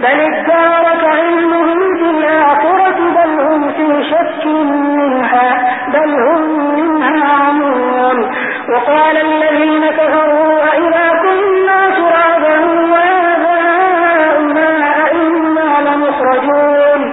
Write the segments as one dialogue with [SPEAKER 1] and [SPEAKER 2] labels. [SPEAKER 1] بل ادارك
[SPEAKER 2] علمهم في الآخرة بل هم في شك منها بل هم منها عمون وقال الذين كفروا وإذا كنا ترابا وآباؤنا أئنا لمخرجون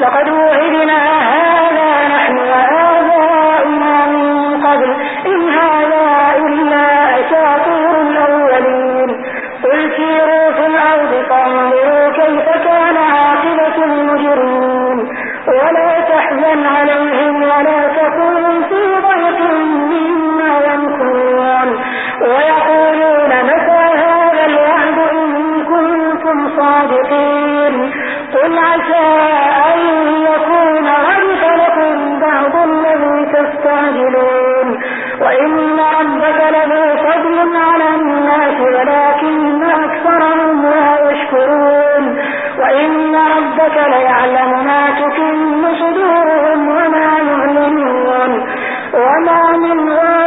[SPEAKER 2] لقد وعدنا هذا نحن وآباؤنا من قبل إن هذا إلا أساطير الأولين قل سيروا في الأرض قل عسى أن يكون غرف لكم بعض الذي تستعجلون وإن ربك له فضل على الناس ولكن أكثرهم لا يشكرون وإن ربك ليعلم ما تكن صدورهم وما يعلنون وما من غير